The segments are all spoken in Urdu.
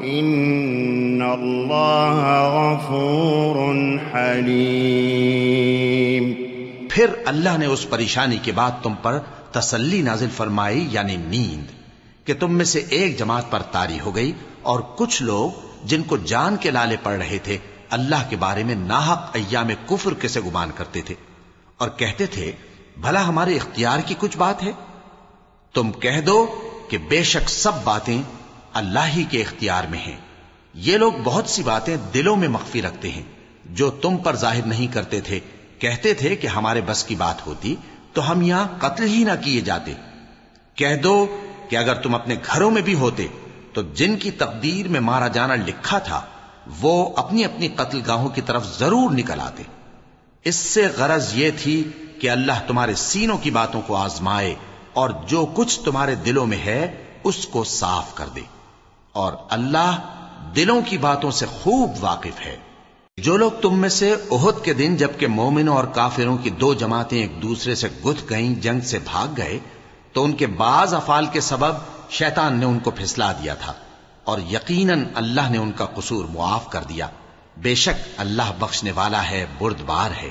إن الله غفور حليم پھر اللہ نے اس پریشانی کے بعد تم پر تسلی نازل فرمائی یعنی نیند، کہ تم میں سے ایک جماعت پر تاری ہو گئی اور کچھ لوگ جن کو جان کے لالے پڑ رہے تھے، اللہ کے بارے میں ناحق ایام کفر کے سے گمان کرتے تھے اور کہتے تھے، بھلا ہمارے اختیار کی کچھ بات ہے؟ تم کہہ دو کہ بے شک سب باتیں اللہ ہی کے اختیار میں ہیں۔ یہ لوگ بہت سی باتیں دلوں میں مخفی رکھتے ہیں۔ جو تم پر ظاہر نہیں کرتے تھے، کہتے تھے کہ ہمارے بس کی بات ہوتی تو ہم یہاں قتل ہی نہ کیے جاتے۔ کہہ دو کہ اگر تم اپنے گھروں میں بھی ہوتے تو جن کی تقدیر میں مارا جانا لکھا تھا، وہ اپنی اپنی قتل گاہوں کی طرف ضرور نکل آتے۔ اس سے غرض یہ تھی کہ اللہ تمہارے سینوں کی باتوں کو آزمائے اور جو کچھ تمہارے دلوں میں ہے، اس کو صاف کر دے۔ اور اللہ دلوں کی باتوں سے خوب واقف ہے۔ جو لوگ تم میں سے عہد کے دن جبکہ مومنوں اور کافروں کی دو جماعتیں ایک دوسرے سے گتھ گئیں، جنگ سے بھاگ گئے، تو ان کے بعض افعال کے سبب شیطان نے ان کو پھسلا دیا تھا۔ اور یقیناً اللہ نے ان کا قصور معاف کر دیا۔ بے شک اللہ بخشنے والا ہے، بردبار ہے۔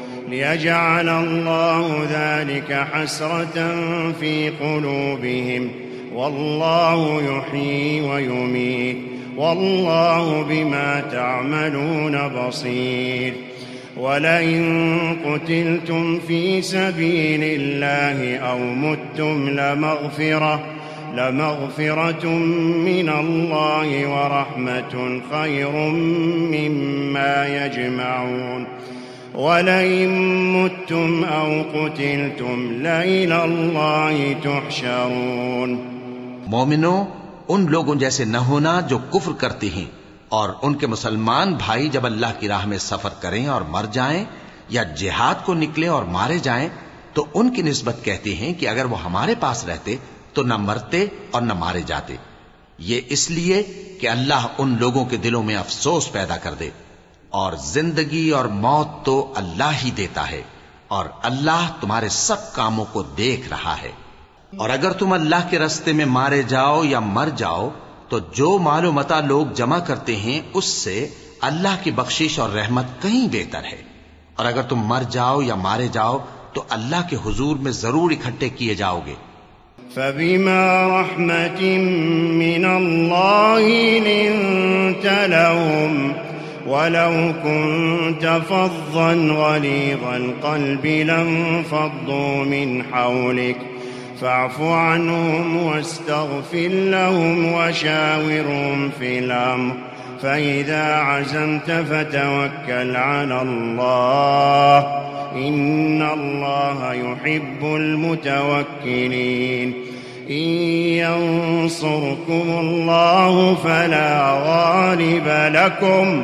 ليجعل الله ذلك حسرة في قلوبهم. والله يحيي ويميت. والله بما تعملون بصير. ولئن قتلتم في سبيل الله أو متم لمغفرة لمغفرة من الله ورحمة خير مما يجمعون. ولئن متم أو قتلتم لإلى الله تحشرون. مومنوں ان لوگوں جیسے نہ ہونا جو کفر کرتے ہیں، اور ان کے مسلمان بھائی جب اللہ کی راہ میں سفر کریں اور مر جائیں، یا جہاد کو نکلے اور مارے جائیں، تو ان کی نسبت کہتے ہیں کہ اگر وہ ہمارے پاس رہتے، تو نہ مرتے اور نہ مارے جاتے۔ یہ اس لیے کہ اللہ ان لوگوں کے دلوں میں افسوس پیدا کر دے۔ اور زندگی اور موت تو اللہ ہی دیتا ہے، اور اللہ تمہارے سب کاموں کو دیکھ رہا ہے۔ اور اگر تم اللہ کے رستے میں مارے جاؤ یا مر جاؤ، تو جو مال و متا لوگ جمع کرتے ہیں، اس سے اللہ کی بخشش اور رحمت کہیں بہتر ہے۔ اور اگر تم مر جاؤ یا مارے جاؤ، تو اللہ کے حضور میں ضرور اکٹھے کیے جاؤ گے۔ فبما رحمة من الله لنت لهم ولو كنت فظا غليظ القلب لانفضوا من حولك. فاعف عنهم واستغفر لهم وشاورهم في الأمر. فإذا عزمت فتوكل على الله. إن الله يحب المتوكلين. إن ينصركم الله فلا غالب لكم.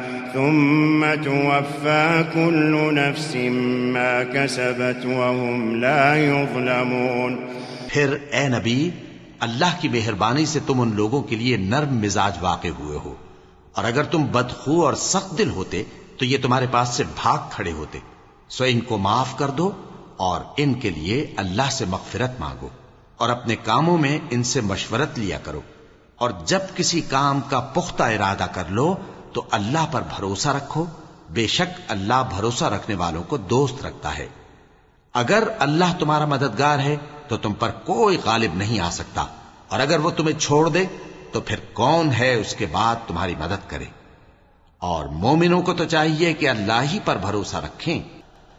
ثم توفى كل نفس ما كسبت وهم لا يظلمون. پھر اے نبی، اللہ کی مہربانی سے تم ان لوگوں کے لیے نرم مزاج واقع ہوئے ہو۔ اور اگر تم بدخو اور سخت دل ہوتے، تو یہ تمہارے پاس سے بھاگ کھڑے ہوتے۔ سو ان کو معاف کر دو اور ان کے لیے اللہ سے مغفرت مانگو۔ اور اپنے کاموں میں ان سے مشورت لیا کرو۔ اور جب کسی کام کا پختہ ارادہ کر لو تو اللہ پر بھروسہ رکھو۔ بے شک اللہ بھروسہ رکھنے والوں کو دوست رکھتا ہے۔ اگر اللہ تمہارا مددگار ہے تو تم پر کوئی غالب نہیں آ سکتا۔ اور اگر وہ تمہیں چھوڑ دے تو پھر کون ہے اس کے بعد تمہاری مدد کرے۔ اور مومنوں کو تو چاہیے کہ اللہ ہی پر بھروسہ رکھیں۔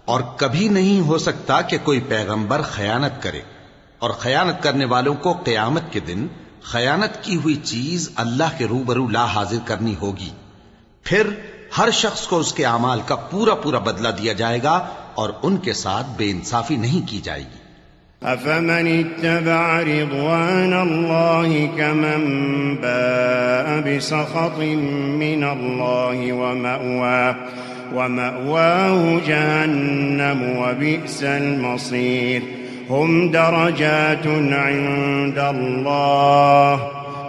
اور کبھی نہیں ہو سکتا کہ کوئی پیغمبر خیانت کرے۔ اور خیانت کرنے والوں کو قیامت کے دن خیانت کی ہوئی چیز اللہ کے روبرو لا حاضر کرنی ہوگی۔ پھر ہر شخص کو اس کے اعمال کا پورا پورا بدلہ دیا جائے گا اور ان کے ساتھ بے انصافی نہیں کی جائے گی۔ أفمن اتبع رضوان الله كمن باء بسخط من الله ومأواه, ومأواه جهنم وبئس المصير هم درجات عند الله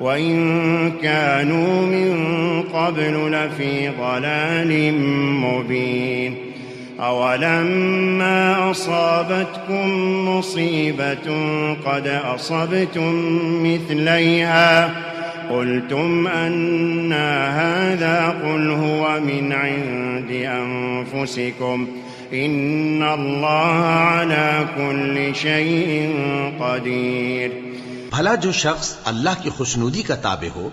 وإن كانوا من قبل لفي ضلال مبين أولما أصابتكم مصيبة قد أصبتم مثليها قلتم أن هذا قل هو من عند أنفسكم إن الله على كل شيء قدير بھلا جو شخص اللہ کی خوشنودی کا تابع ہو،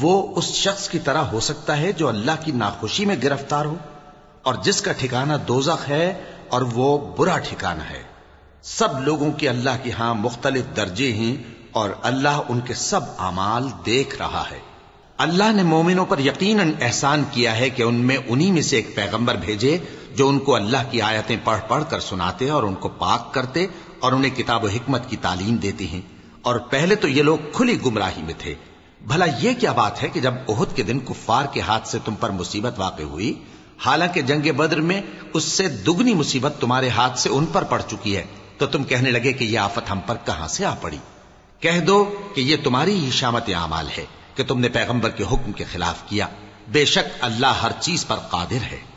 وہ اس شخص کی طرح ہو سکتا ہے جو اللہ کی ناخوشی میں گرفتار ہو۔ اور جس کا ٹھکانہ دوزخ ہے اور وہ برا ٹھکانہ ہے۔ سب لوگوں کے اللہ کی ہاں مختلف درجے ہیں اور اللہ ان کے سب اعمال دیکھ رہا ہے۔ اللہ نے مومنوں پر یقیناً احسان کیا ہے کہ ان میں انہی میں سے ایک پیغمبر بھیجے جو ان کو اللہ کی آیتیں پڑھ پڑھ کر سناتے اور ان کو پاک کرتے اور انہیں کتاب و حکمت کی تعلیم دیتے ہیں۔ اور پہلے تو یہ لوگ کھلی گمراہی میں تھے۔ بھلا یہ کیا بات ہے کہ جب عہد کے دن کفار کے ہاتھ سے تم پر مصیبت واقع ہوئی، حالانکہ جنگ بدر میں اس سے دگنی مصیبت تمہارے ہاتھ سے ان پر پڑ چکی ہے، تو تم کہنے لگے کہ یہ آفت ہم پر کہاں سے آ پڑی؟ کہہ دو کہ یہ تمہاری ہی شامت اعمال ہے کہ تم نے پیغمبر کے حکم کے خلاف کیا۔ بے شک اللہ ہر چیز پر قادر ہے۔